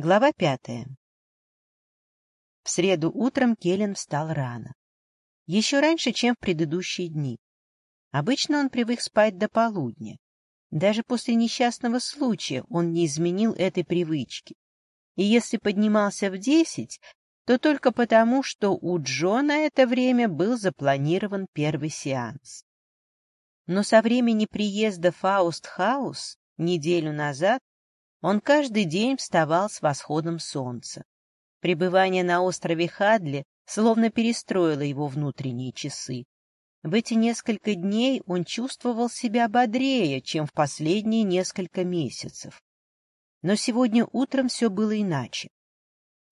Глава пятая. В среду утром Келлен встал рано. Еще раньше, чем в предыдущие дни. Обычно он привык спать до полудня. Даже после несчастного случая он не изменил этой привычки. И если поднимался в десять, то только потому, что у Джо на это время был запланирован первый сеанс. Но со времени приезда Фауст Хаус неделю назад он каждый день вставал с восходом солнца. Пребывание на острове Хадли словно перестроило его внутренние часы. В эти несколько дней он чувствовал себя бодрее, чем в последние несколько месяцев. Но сегодня утром все было иначе.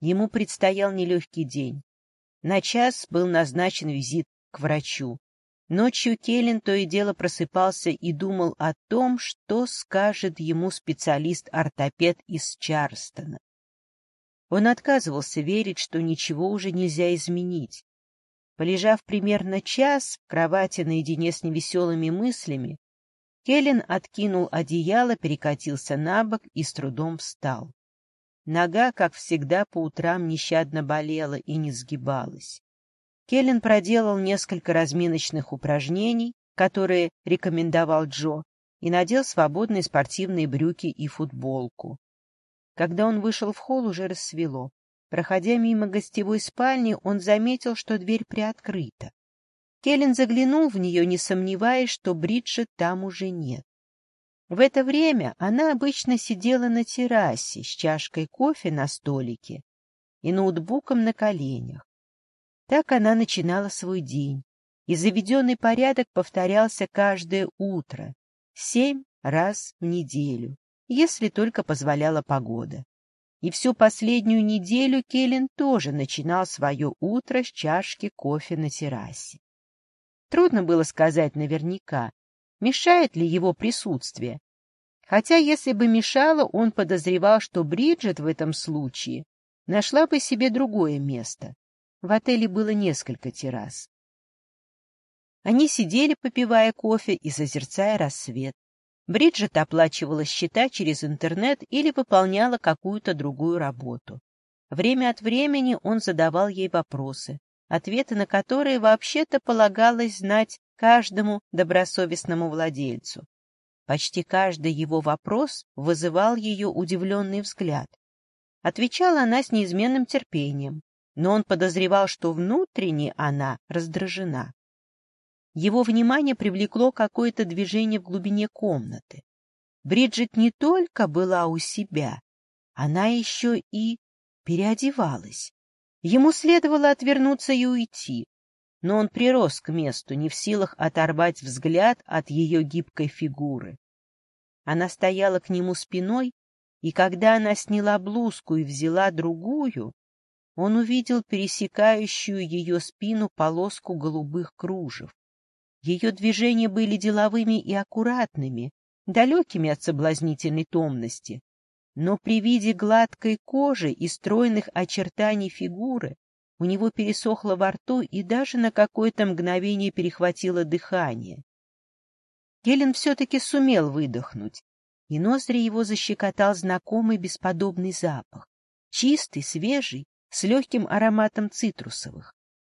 Ему предстоял нелегкий день. На час был назначен визит к врачу. Ночью Келлен то и дело просыпался и думал о том, что скажет ему специалист-ортопед из Чарстона. Он отказывался верить, что ничего уже нельзя изменить. Полежав примерно час в кровати наедине с невеселыми мыслями, Келлен откинул одеяло, перекатился на бок и с трудом встал. Нога, как всегда, по утрам нещадно болела и не сгибалась. Келлен проделал несколько разминочных упражнений, которые рекомендовал Джо, и надел свободные спортивные брюки и футболку. Когда он вышел в холл, уже рассвело. Проходя мимо гостевой спальни, он заметил, что дверь приоткрыта. Келлен заглянул в нее, не сомневаясь, что Бриджит там уже нет. В это время она обычно сидела на террасе с чашкой кофе на столике и ноутбуком на коленях. Так она начинала свой день, и заведенный порядок повторялся каждое утро, семь раз в неделю, если только позволяла погода. И всю последнюю неделю Келлен тоже начинал свое утро с чашки кофе на террасе. Трудно было сказать наверняка, мешает ли его присутствие. Хотя, если бы мешало, он подозревал, что Бриджит в этом случае нашла бы себе другое место. В отеле было несколько террас. Они сидели, попивая кофе и созерцая рассвет. Бриджит оплачивала счета через интернет или выполняла какую-то другую работу. Время от времени он задавал ей вопросы, ответы на которые вообще-то полагалось знать каждому добросовестному владельцу. Почти каждый его вопрос вызывал ее удивленный взгляд. Отвечала она с неизменным терпением, но он подозревал, что внутренне она раздражена. Его внимание привлекло какое-то движение в глубине комнаты. Бриджит не только была у себя, она еще и переодевалась. Ему следовало отвернуться и уйти, но он прирос к месту, не в силах оторвать взгляд от ее гибкой фигуры. Она стояла к нему спиной, и когда она сняла блузку и взяла другую, он увидел пересекающую ее спину полоску голубых кружев. Ее движения были деловыми и аккуратными, далекими от соблазнительной томности. Но при виде гладкой кожи и стройных очертаний фигуры у него пересохло во рту и даже на какое-то мгновение перехватило дыхание. Гелен все-таки сумел выдохнуть, и ноздри его защекотал знакомый бесподобный запах, чистый, свежий с легким ароматом цитрусовых.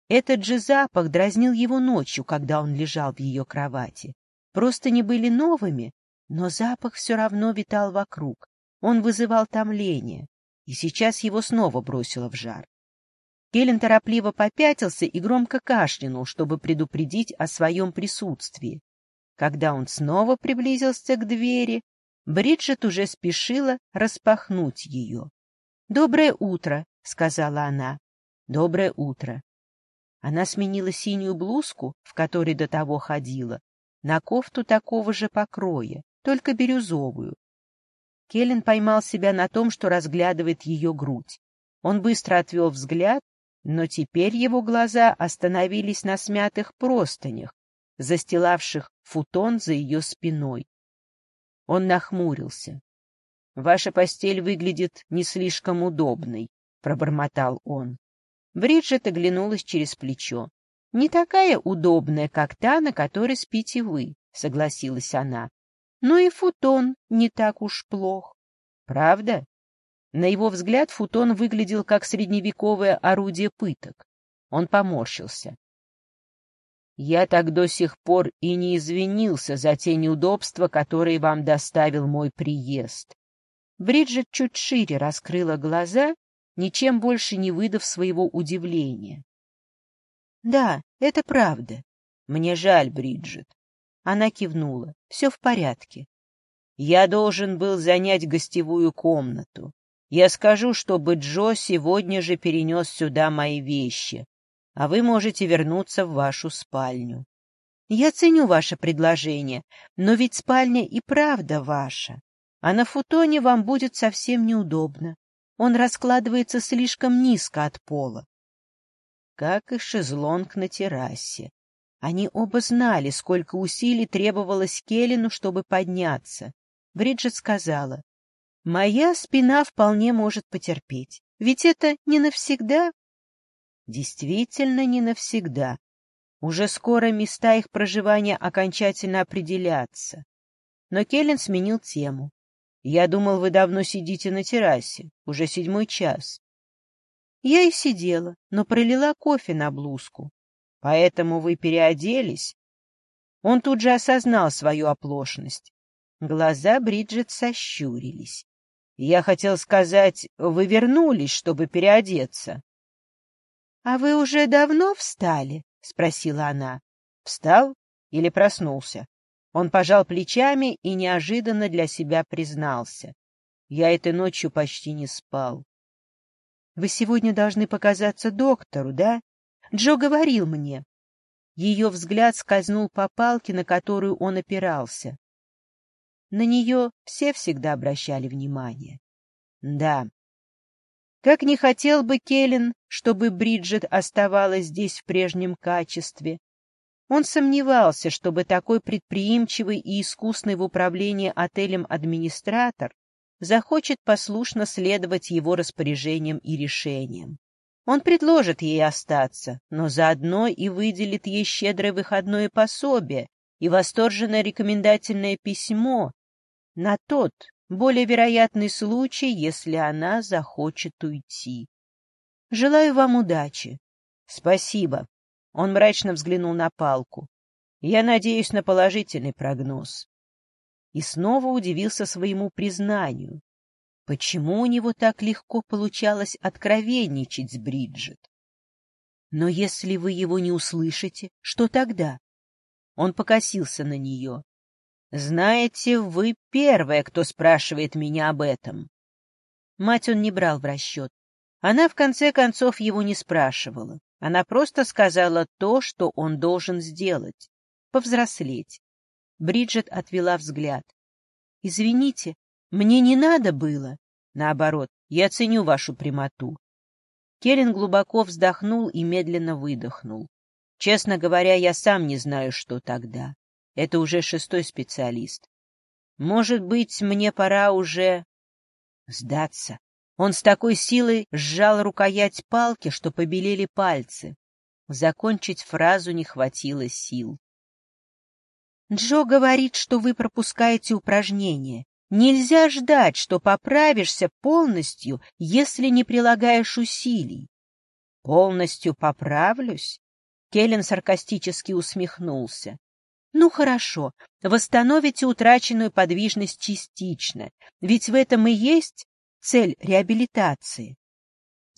Этот же запах дразнил его ночью, когда он лежал в ее кровати. Просто не были новыми, но запах все равно витал вокруг. Он вызывал томление, и сейчас его снова бросило в жар. Келлен торопливо попятился и громко кашлянул, чтобы предупредить о своем присутствии. Когда он снова приблизился к двери, Бриджит уже спешила распахнуть ее. «Доброе утро», — сказала она. «Доброе утро». Она сменила синюю блузку, в которой до того ходила, на кофту такого же покроя, только бирюзовую. Келлен поймал себя на том, что разглядывает ее грудь. Он быстро отвел взгляд, но теперь его глаза остановились на смятых простынях, застилавших футон за ее спиной. Он нахмурился. — Ваша постель выглядит не слишком удобной, — пробормотал он. Бриджит оглянулась через плечо. — Не такая удобная, как та, на которой спите вы, — согласилась она. — Но и футон не так уж плох. — Правда? На его взгляд футон выглядел как средневековое орудие пыток. Он поморщился. «Я так до сих пор и не извинился за те неудобства, которые вам доставил мой приезд». Бриджит чуть шире раскрыла глаза, ничем больше не выдав своего удивления. «Да, это правда. Мне жаль, Бриджит». Она кивнула. «Все в порядке. Я должен был занять гостевую комнату. Я скажу, чтобы Джо сегодня же перенес сюда мои вещи, а вы можете вернуться в вашу спальню. Я ценю ваше предложение, но ведь спальня и правда ваша, а на футоне вам будет совсем неудобно. Он раскладывается слишком низко от пола. Как и шезлонг на террасе. Они оба знали, сколько усилий требовалось Келлину, чтобы подняться. Бриджит сказала, Моя спина вполне может потерпеть, ведь это не навсегда. Действительно не навсегда. Уже скоро места их проживания окончательно определятся. Но Келлен сменил тему. «Я думал, вы давно сидите на террасе. Уже седьмой час». Я и сидела, но пролила кофе на блузку. «Поэтому вы переоделись?» Он тут же осознал свою оплошность. Глаза Бриджит сощурились. Я хотел сказать, вы вернулись, чтобы переодеться. — А вы уже давно встали? — спросила она. — Встал или проснулся? Он пожал плечами и неожиданно для себя признался. Я этой ночью почти не спал. — Вы сегодня должны показаться доктору, да? Джо говорил мне. Ее взгляд скользнул по палке, на которую он опирался. На нее все всегда обращали внимание. Да. Как не хотел бы Келлен, чтобы Бриджит оставалась здесь в прежнем качестве. Он сомневался, чтобы такой предприимчивый и искусный в управлении отелем администратор захочет послушно следовать его распоряжениям и решениям. Он предложит ей остаться, но заодно и выделит ей щедрое выходное пособие и восторженное рекомендательное письмо, на тот, более вероятный случай, если она захочет уйти. Желаю вам удачи. Спасибо. Он мрачно взглянул на палку. Я надеюсь на положительный прогноз. И снова удивился своему признанию. Почему у него так легко получалось откровенничать с Бриджит? Но если вы его не услышите, что тогда? Он покосился на нее. Знаете, вы первая, кто спрашивает меня об этом. Мать он не брал в расчет. Она, в конце концов, его не спрашивала. Она просто сказала то, что он должен сделать. Повзрослеть. Бриджит отвела взгляд. «Извините, мне не надо было». Наоборот, я ценю вашу прямоту. Келлен глубоко вздохнул и медленно выдохнул. Честно говоря, я сам не знаю, что тогда. Это уже шестой специалист. Может быть, мне пора уже сдаться. Он с такой силой сжал рукоять палки, что побелели пальцы. Закончить фразу не хватило сил. Джо говорит, что вы пропускаете упражнения. Нельзя ждать, что поправишься полностью, если не прилагаешь усилий. Полностью поправлюсь? Келлен саркастически усмехнулся. Ну хорошо, восстановите утраченную подвижность частично, ведь в этом и есть цель реабилитации.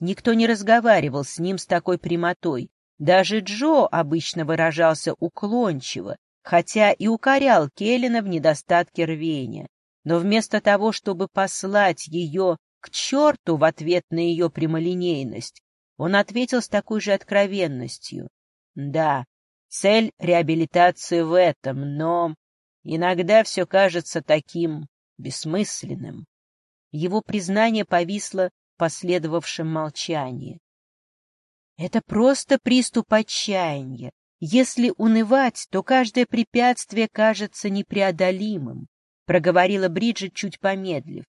Никто не разговаривал с ним с такой прямотой. Даже Джо обычно выражался уклончиво, хотя и укорял Келлина в недостатке рвения. Но вместо того, чтобы послать ее к черту в ответ на ее прямолинейность, он ответил с такой же откровенностью. Да, Цель реабилитации в этом, но иногда все кажется таким бессмысленным. Его признание повисло в последовавшем молчании. Это просто приступ отчаяния. Если унывать, то каждое препятствие кажется непреодолимым, — проговорила Бриджит, чуть помедлив.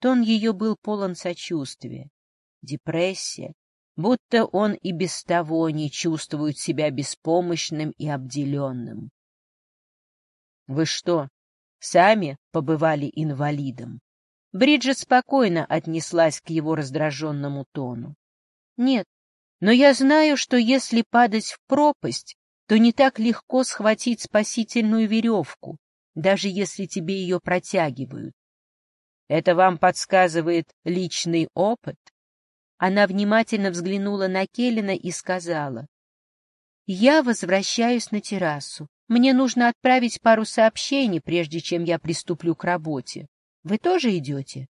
Тон ее был полон сочувствия. Депрессия будто он и без того не чувствует себя беспомощным и обделенным. — Вы что, сами побывали инвалидом? Бриджит спокойно отнеслась к его раздраженному тону. «Нет, но я знаю, что если падать в пропасть, то не так легко схватить спасительную веревку, даже если тебе ее протягивают. Это вам подсказывает личный опыт?» Она внимательно взглянула на Келлина и сказала, «Я возвращаюсь на террасу. Мне нужно отправить пару сообщений, прежде чем я приступлю к работе. Вы тоже идете?»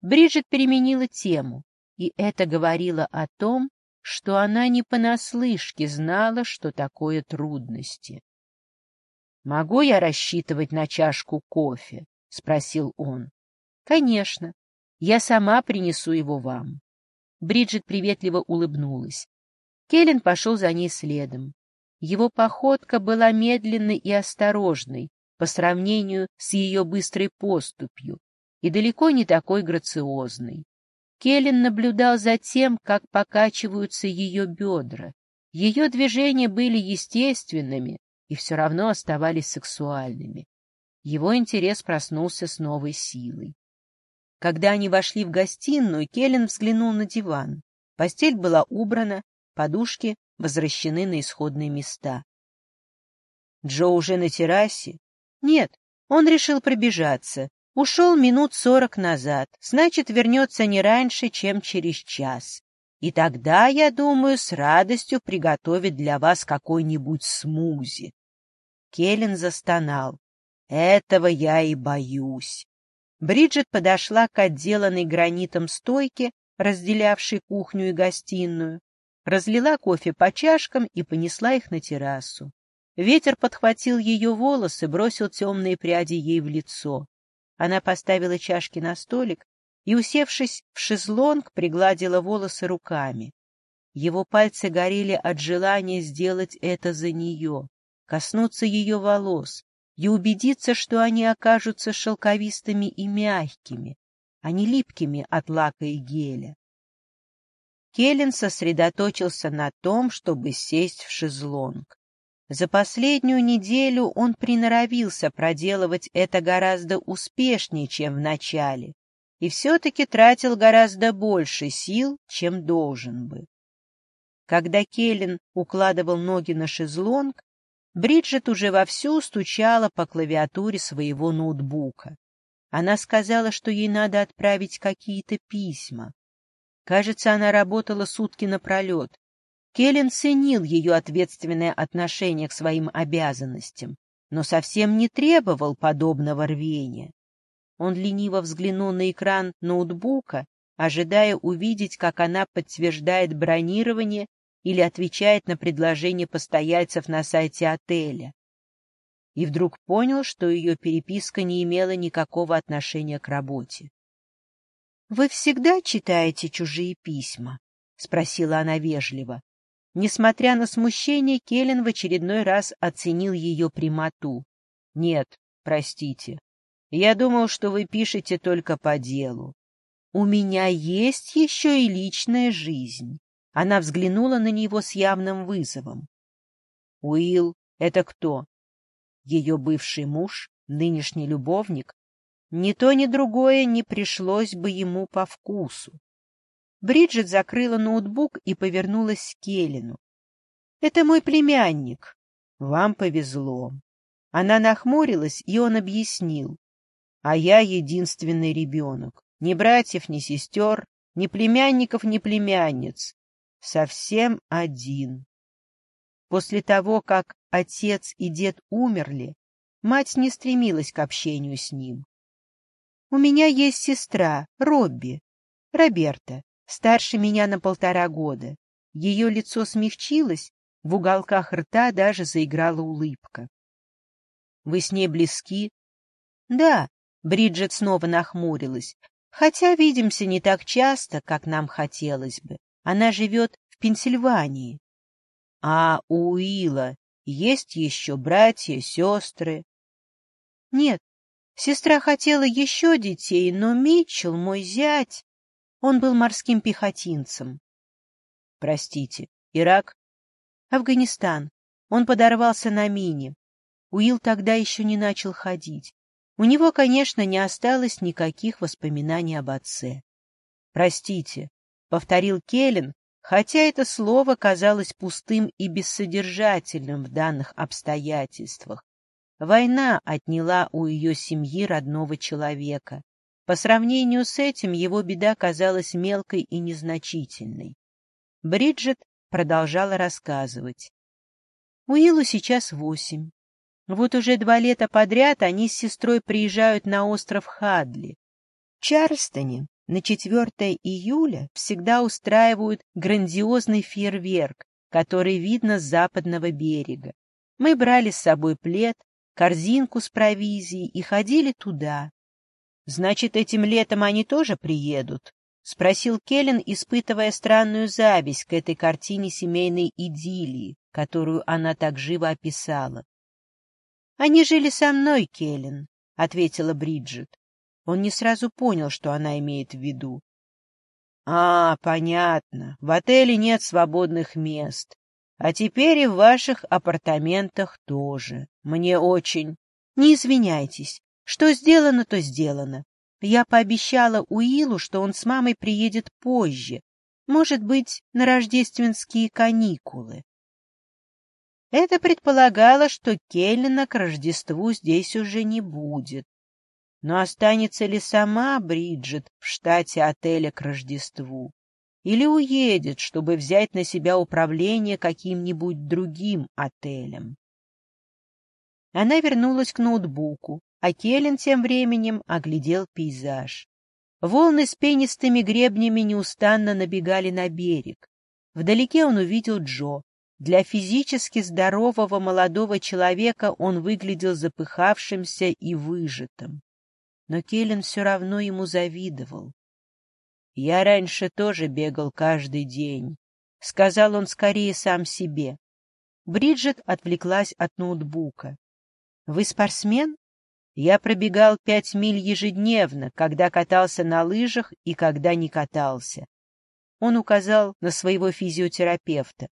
Бриджит переменила тему, и это говорило о том, что она не понаслышке знала, что такое трудности. «Могу я рассчитывать на чашку кофе?» — спросил он. «Конечно. Я сама принесу его вам». Бриджит приветливо улыбнулась. Келлен пошел за ней следом. Его походка была медленной и осторожной по сравнению с ее быстрой поступью и далеко не такой грациозной. Келлен наблюдал за тем, как покачиваются ее бедра. Ее движения были естественными и все равно оставались сексуальными. Его интерес проснулся с новой силой. Когда они вошли в гостиную, Келлен взглянул на диван. Постель была убрана, подушки возвращены на исходные места. Джо уже на террасе? Нет, он решил пробежаться. Ушел минут сорок назад, значит, вернется не раньше, чем через час. И тогда, я думаю, с радостью приготовит для вас какой-нибудь смузи. Келлен застонал. Этого я и боюсь. Бриджит подошла к отделанной гранитом стойке, разделявшей кухню и гостиную, разлила кофе по чашкам и понесла их на террасу. Ветер подхватил ее волосы, бросил темные пряди ей в лицо. Она поставила чашки на столик и, усевшись в шезлонг, пригладила волосы руками. Его пальцы горели от желания сделать это за нее, коснуться ее волос, и убедиться, что они окажутся шелковистыми и мягкими, а не липкими от лака и геля. Келлен сосредоточился на том, чтобы сесть в шезлонг. За последнюю неделю он приноровился проделывать это гораздо успешнее, чем в начале, и все-таки тратил гораздо больше сил, чем должен бы. Когда Келлен укладывал ноги на шезлонг, Бриджит уже вовсю стучала по клавиатуре своего ноутбука. Она сказала, что ей надо отправить какие-то письма. Кажется, она работала сутки напролет. Келлен ценил ее ответственное отношение к своим обязанностям, но совсем не требовал подобного рвения. Он лениво взглянул на экран ноутбука, ожидая увидеть, как она подтверждает бронирование или отвечает на предложение постояльцев на сайте отеля. И вдруг понял, что ее переписка не имела никакого отношения к работе. — Вы всегда читаете чужие письма? — спросила она вежливо. Несмотря на смущение, Келлен в очередной раз оценил ее прямоту. — Нет, простите. Я думал, что вы пишете только по делу. У меня есть еще и личная жизнь. Она взглянула на него с явным вызовом. «Уилл — это кто? Ее бывший муж, нынешний любовник? Ни то, ни другое не пришлось бы ему по вкусу». Бриджит закрыла ноутбук и повернулась к Келлину. «Это мой племянник. Вам повезло». Она нахмурилась, и он объяснил. «А я единственный ребенок. Ни братьев, ни сестер, ни племянников, ни племянниц совсем один. После того, как отец и дед умерли, мать не стремилась к общению с ним. У меня есть сестра, Робби, Роберта, старше меня на полтора года. Ее лицо смягчилось, в уголках рта даже заиграла улыбка. — Вы с ней близки? — Да, — Бриджит снова нахмурилась, хотя видимся не так часто, как нам хотелось бы. Она живет в Пенсильвании. А у Уилла есть еще братья, сестры? Нет, сестра хотела еще детей, но Митчелл, мой зять, он был морским пехотинцем. Простите, Ирак? Афганистан. Он подорвался на мине. Уилл тогда еще не начал ходить. У него, конечно, не осталось никаких воспоминаний об отце. «Простите», — повторил Келлен, хотя это слово казалось пустым и бессодержательным в данных обстоятельствах. Война отняла у ее семьи родного человека. По сравнению с этим его беда казалась мелкой и незначительной. Бриджит продолжала рассказывать. Уиллу сейчас восемь. Вот уже два лета подряд они с сестрой приезжают на остров Хадли. В Чарльстоне на 4 июля всегда устраивают грандиозный фейерверк, который видно с западного берега. Мы брали с собой плед, корзинку с провизией и ходили туда. — Значит, этим летом они тоже приедут? — спросил Келлен, испытывая странную зависть к этой картине семейной идиллии, которую она так живо описала. — Они жили со мной, Келлен, — ответила Бриджит. Он не сразу понял, что она имеет в виду. — А, понятно. В отеле нет свободных мест. А теперь и в ваших апартаментах тоже. Мне очень... Не извиняйтесь. Что сделано, то сделано. Я пообещала Уилу, что он с мамой приедет позже. Может быть, на рождественские каникулы. Это предполагало, что Келлина к Рождеству здесь уже не будет. Но останется ли сама Бриджит в штате отеля к Рождеству? Или уедет, чтобы взять на себя управление каким-нибудь другим отелем? Она вернулась к ноутбуку, а Келлен тем временем оглядел пейзаж. Волны с пенистыми гребнями неустанно набегали на берег. Вдалеке он увидел Джо, для физически здорового молодого человека он выглядел запыхавшимся и выжатым. Но Келлен все равно ему завидовал. «Я раньше тоже бегал каждый день», — сказал он скорее сам себе. Бриджит отвлеклась от ноутбука. «Вы спортсмен?» «Я пробегал пять миль ежедневно, когда катался на лыжах и когда не катался». Он указал на своего физиотерапевта.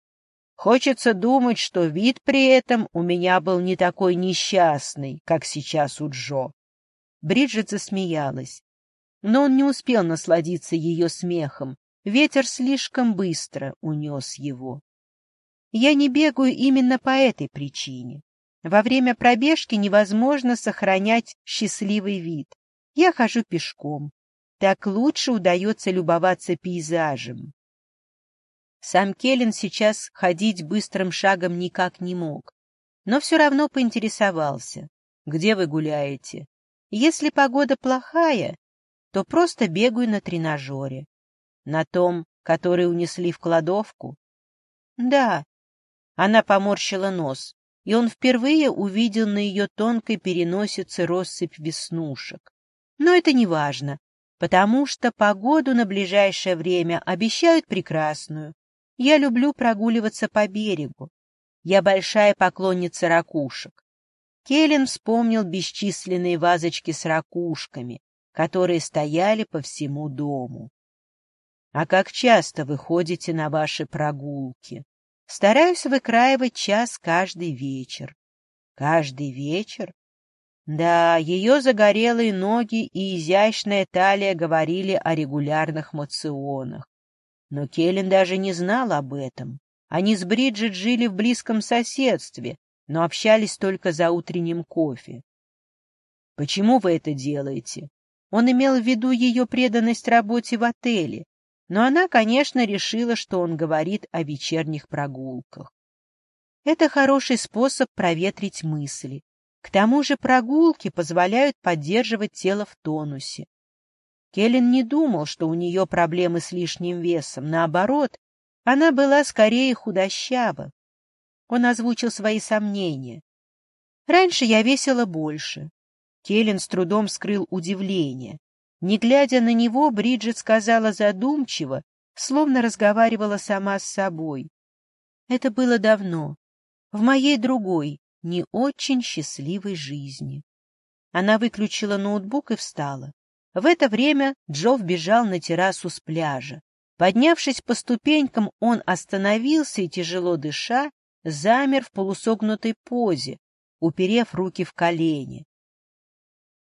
Хочется думать, что вид при этом у меня был не такой несчастный, как сейчас у Джо. Бриджит засмеялась. Но он не успел насладиться ее смехом. Ветер слишком быстро унес его. Я не бегаю именно по этой причине. Во время пробежки невозможно сохранять счастливый вид. Я хожу пешком. Так лучше удается любоваться пейзажем. Сам Келлен сейчас ходить быстрым шагом никак не мог, но все равно поинтересовался, где вы гуляете. Если погода плохая, то просто бегаю на тренажере. На том, который унесли в кладовку? Да. Она поморщила нос, и он впервые увидел на ее тонкой переносице россыпь веснушек. Но это не важно, потому что погоду на ближайшее время обещают прекрасную, я люблю прогуливаться по берегу. Я большая поклонница ракушек. Келлен вспомнил бесчисленные вазочки с ракушками, которые стояли по всему дому. — А как часто вы ходите на ваши прогулки? — Стараюсь выкраивать час каждый вечер. — Каждый вечер? Да, ее загорелые ноги и изящная талия говорили о регулярных моционах. Но Келлен даже не знал об этом. Они с Бриджит жили в близком соседстве, но общались только за утренним кофе. «Почему вы это делаете?» Он имел в виду ее преданность работе в отеле, но она, конечно, решила, что он говорит о вечерних прогулках. Это хороший способ проветрить мысли. К тому же прогулки позволяют поддерживать тело в тонусе. Келлен не думал, что у нее проблемы с лишним весом. Наоборот, она была скорее худощава. Он озвучил свои сомнения. «Раньше я весила больше». Келлен с трудом скрыл удивление. Не глядя на него, Бриджит сказала задумчиво, словно разговаривала сама с собой. «Это было давно, в моей другой, не очень счастливой жизни». Она выключила ноутбук и встала. В это время Джо вбежал на террасу с пляжа. Поднявшись по ступенькам, он остановился и, тяжело дыша, замер в полусогнутой позе, уперев руки в колени.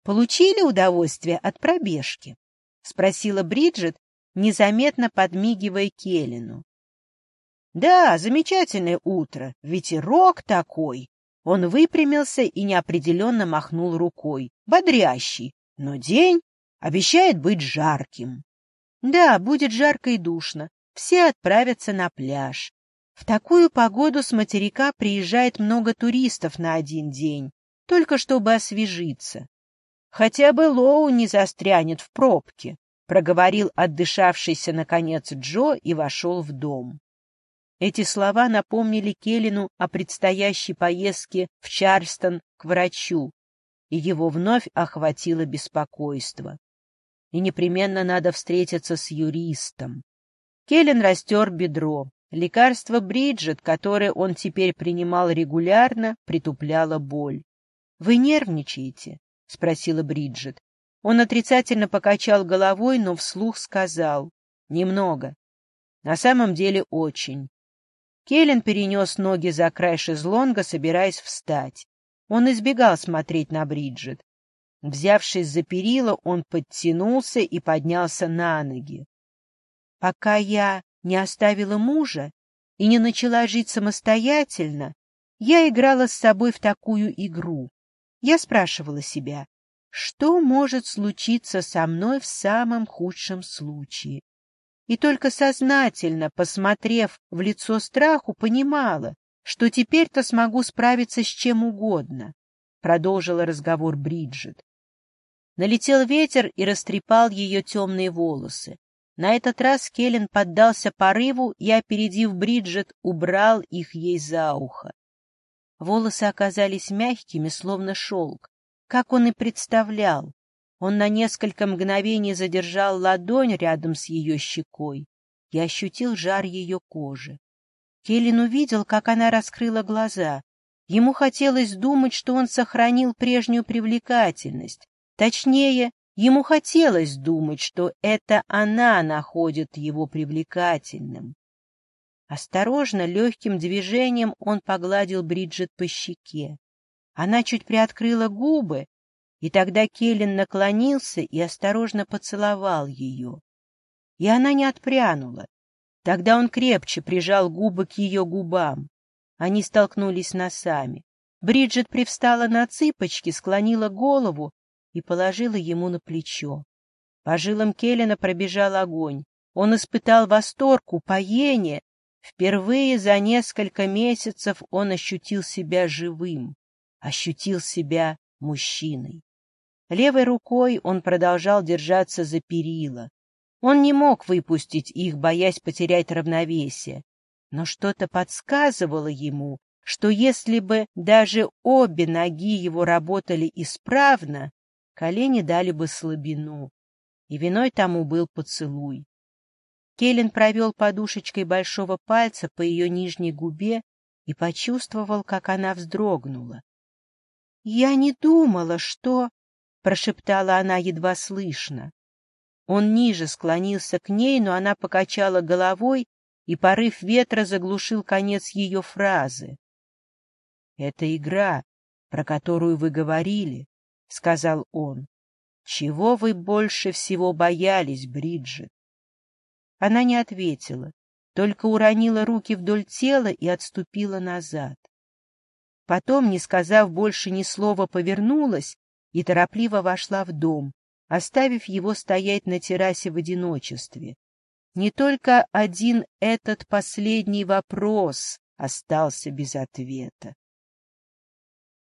Получили удовольствие от пробежки? — спросила Бриджит, незаметно подмигивая Келлину. — Да, замечательное утро, ветерок такой. Он выпрямился и неопределенно махнул рукой. Бодрящий, но день обещает быть жарким. Да, будет жарко и душно. Все отправятся на пляж. В такую погоду с материка приезжает много туристов на один день, только чтобы освежиться. Хотя бы Лоу не застрянет в пробке, проговорил отдышавшийся наконец Джо и вошел в дом. Эти слова напомнили Келлину о предстоящей поездке в Чарльстон к врачу, и его вновь охватило беспокойство. И непременно надо встретиться с юристом. Келлен растер бедро. Лекарство Бриджит, которое он теперь принимал регулярно, притупляло боль. — Вы нервничаете? — спросила Бриджит. Он отрицательно покачал головой, но вслух сказал. — Немного. На самом деле очень. Келлен перенес ноги за край шезлонга, собираясь встать. Он избегал смотреть на Бриджит. Взявшись за перила, он подтянулся и поднялся на ноги. Пока я не оставила мужа и не начала жить самостоятельно, я играла с собой в такую игру. Я спрашивала себя, что может случиться со мной в самом худшем случае. И только сознательно, посмотрев в лицо страху, понимала, что теперь-то смогу справиться с чем угодно, — продолжила разговор Бриджит. Налетел ветер и растрепал ее темные волосы. На этот раз Келлен поддался порыву и, опередив Бриджит, убрал их ей за ухо. Волосы оказались мягкими, словно шелк, как он и представлял. Он на несколько мгновений задержал ладонь рядом с ее щекой и ощутил жар ее кожи. Келлен увидел, как она раскрыла глаза. Ему хотелось думать, что он сохранил прежнюю привлекательность. Точнее, ему хотелось думать, что это она находит его привлекательным. Осторожно, легким движением он погладил Бриджит по щеке. Она чуть приоткрыла губы, и тогда Келлен наклонился и осторожно поцеловал ее. И она не отпрянула. Тогда он крепче прижал губы к ее губам. Они столкнулись носами. Бриджит привстала на цыпочки, склонила голову и положила ему на плечо. По жилам Келлена пробежал огонь. Он испытал восторг, упоение. Впервые за несколько месяцев он ощутил себя живым, ощутил себя мужчиной. Левой рукой он продолжал держаться за перила. Он не мог выпустить их, боясь потерять равновесие. Но что-то подсказывало ему, что если бы даже обе ноги его работали исправно, колени дали бы слабину. И виной тому был поцелуй. Келлен провел подушечкой большого пальца по ее нижней губе и почувствовал, как она вздрогнула. — Я не думала, что... — прошептала она едва слышно. Он ниже склонился к ней, но она покачала головой, и порыв ветра заглушил конец ее фразы. — Это игра, про которую вы говорили, — сказал он. — Чего вы больше всего боялись, Бриджит? Она не ответила, только уронила руки вдоль тела и отступила назад. Потом, не сказав больше ни слова, повернулась и торопливо вошла в дом, оставив его стоять на террасе в одиночестве. Не только один этот последний вопрос остался без ответа.